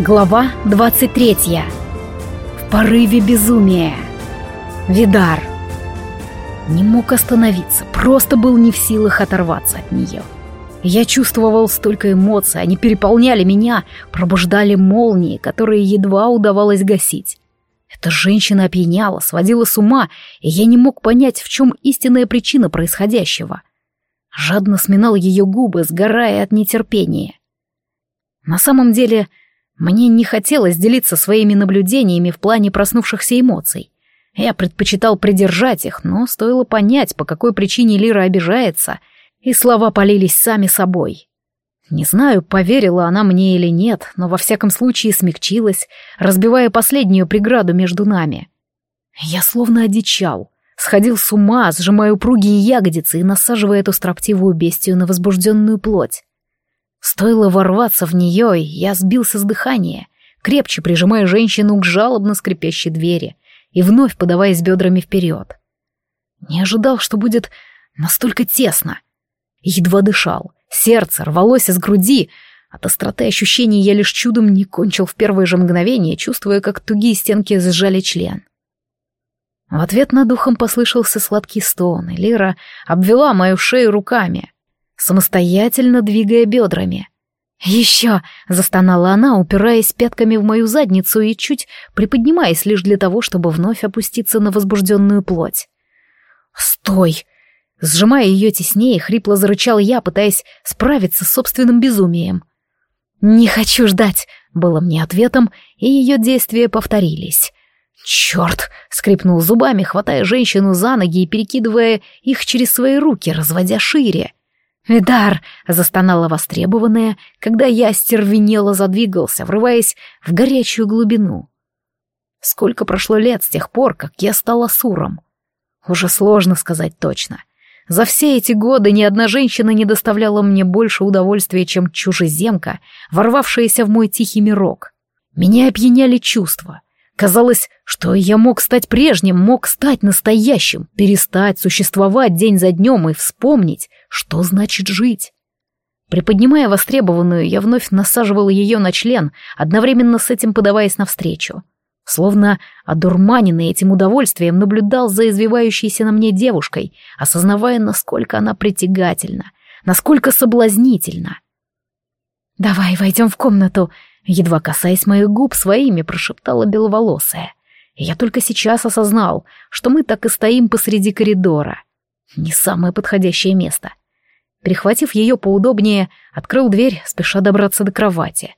Глава 23. В порыве безумия. Видар. Не мог остановиться, просто был не в силах оторваться от нее. Я чувствовал столько эмоций, они переполняли меня, пробуждали молнии, которые едва удавалось гасить. Эта женщина опьяняла, сводила с ума, и я не мог понять, в чем истинная причина происходящего. Жадно сминал ее губы, сгорая от нетерпения. На самом деле, мне не хотелось делиться своими наблюдениями в плане проснувшихся эмоций. Я предпочитал придержать их, но стоило понять, по какой причине Лира обижается, и слова полились сами собой. Не знаю, поверила она мне или нет, но во всяком случае смягчилась, разбивая последнюю преграду между нами. Я словно одичал, сходил с ума, сжимая упругие ягодицы и насаживая эту строптивую бестию на возбужденную плоть. Стоило ворваться в нее, и я сбился с дыхания, крепче прижимая женщину к жалобно скрипящей двери и вновь подаваясь бедрами вперед. Не ожидал, что будет настолько тесно. Едва дышал, сердце рвалось из груди, от остроты ощущений я лишь чудом не кончил в первое же мгновение, чувствуя, как тугие стенки сжали член. В ответ над духом послышался сладкий стон, и Лира обвела мою шею руками самостоятельно двигая бедрами. «Еще!» — застонала она, упираясь пятками в мою задницу и чуть приподнимаясь лишь для того, чтобы вновь опуститься на возбужденную плоть. «Стой!» Сжимая ее теснее, хрипло зарычал я, пытаясь справиться с собственным безумием. «Не хочу ждать!» — было мне ответом, и ее действия повторились. «Черт!» — скрипнул зубами, хватая женщину за ноги и перекидывая их через свои руки, разводя шире. «Эдар!» — застонала востребованная, когда я остервенело задвигался, врываясь в горячую глубину. Сколько прошло лет с тех пор, как я стала суром? Уже сложно сказать точно. За все эти годы ни одна женщина не доставляла мне больше удовольствия, чем чужеземка, ворвавшаяся в мой тихий мирок. Меня опьяняли чувства — Казалось, что я мог стать прежним, мог стать настоящим, перестать существовать день за днем и вспомнить, что значит жить. Приподнимая востребованную, я вновь насаживал ее на член, одновременно с этим подаваясь навстречу. Словно одурманенный этим удовольствием наблюдал за извивающейся на мне девушкой, осознавая, насколько она притягательна, насколько соблазнительна. «Давай, войдем в комнату», Едва касаясь моих губ своими, прошептала беловолосая. И я только сейчас осознал, что мы так и стоим посреди коридора. Не самое подходящее место. Перехватив ее поудобнее, открыл дверь, спеша добраться до кровати.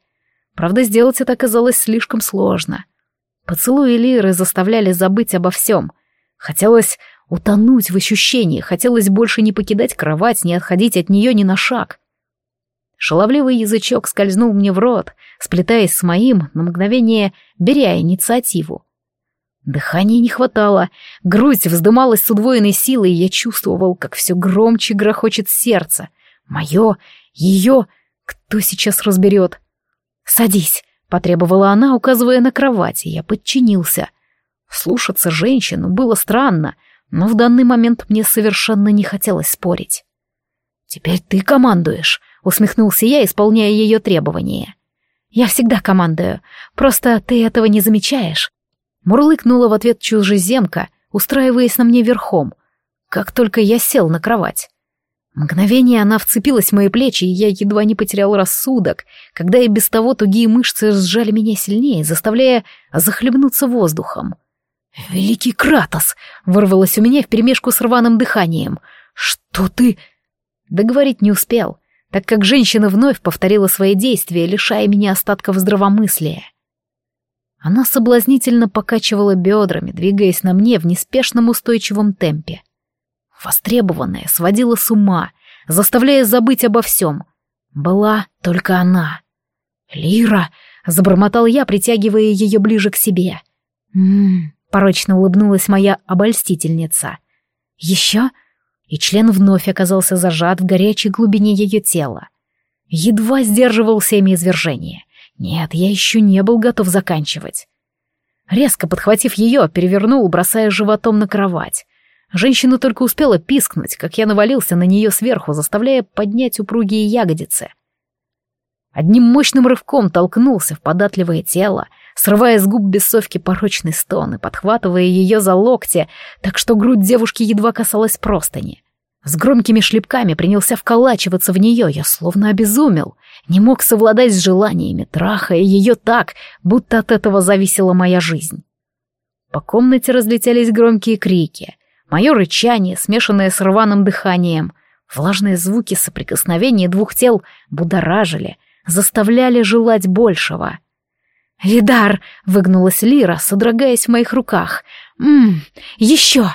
Правда, сделать это оказалось слишком сложно. Поцелуи Лиры заставляли забыть обо всем. Хотелось утонуть в ощущении, хотелось больше не покидать кровать, не отходить от нее ни на шаг. Шаловливый язычок скользнул мне в рот, сплетаясь с моим, на мгновение беря инициативу. Дыхания не хватало, грудь вздымалась с удвоенной силой, и я чувствовал, как все громче грохочет сердце. Мое, ее, кто сейчас разберет? «Садись», — потребовала она, указывая на кровать, и я подчинился. Слушаться женщину было странно, но в данный момент мне совершенно не хотелось спорить. «Теперь ты командуешь», усмехнулся я, исполняя ее требования. «Я всегда командую, просто ты этого не замечаешь». Мурлыкнула в ответ чужеземка, устраиваясь на мне верхом, как только я сел на кровать. Мгновение она вцепилась в мои плечи, и я едва не потерял рассудок, когда и без того тугие мышцы сжали меня сильнее, заставляя захлебнуться воздухом. «Великий Кратос!» — вырвалось у меня вперемешку с рваным дыханием. «Что ты...» Договорить не успел так как женщина вновь повторила свои действия, лишая меня остатков здравомыслия. Она соблазнительно покачивала бедрами, двигаясь на мне в неспешном устойчивом темпе. Востребованная сводила с ума, заставляя забыть обо всем. Была только она. «Лира!» — забормотал я, притягивая ее ближе к себе. «М-м-м», порочно улыбнулась моя обольстительница. «Еще?» И член вновь оказался зажат в горячей глубине ее тела. Едва сдерживал семяизвержение. Нет, я еще не был готов заканчивать. Резко подхватив ее, перевернул, бросая животом на кровать. Женщина только успела пискнуть, как я навалился на нее сверху, заставляя поднять упругие ягодицы. Одним мощным рывком толкнулся в податливое тело, срывая с губ бесовки порочный стон и подхватывая ее за локти, так что грудь девушки едва касалась простыни. С громкими шлепками принялся вколачиваться в нее, я словно обезумел, не мог совладать с желаниями, трахая ее так, будто от этого зависела моя жизнь. По комнате разлетелись громкие крики, мое рычание, смешанное с рваным дыханием, влажные звуки соприкосновения двух тел будоражили, заставляли желать большего. «Видар!» — выгнулась Лира, содрогаясь в моих руках. «Ммм, еще!»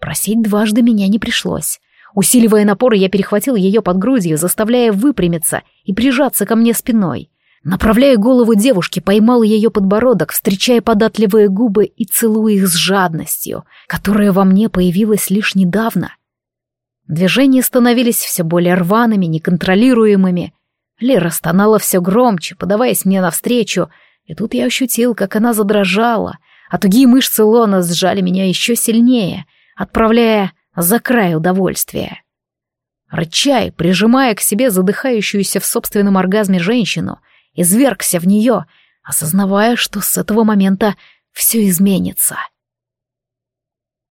Просить дважды меня не пришлось. Усиливая напор, я перехватил ее под грудью, заставляя выпрямиться и прижаться ко мне спиной. Направляя голову девушки, поймал ее подбородок, встречая податливые губы и целуя их с жадностью, которая во мне появилась лишь недавно. Движения становились все более рваными, неконтролируемыми. Лера стонала все громче, подаваясь мне навстречу, и тут я ощутил, как она задрожала, а тугие мышцы лона сжали меня еще сильнее, отправляя за край удовольствия. Рычай, прижимая к себе задыхающуюся в собственном оргазме женщину, извергся в нее, осознавая, что с этого момента все изменится. —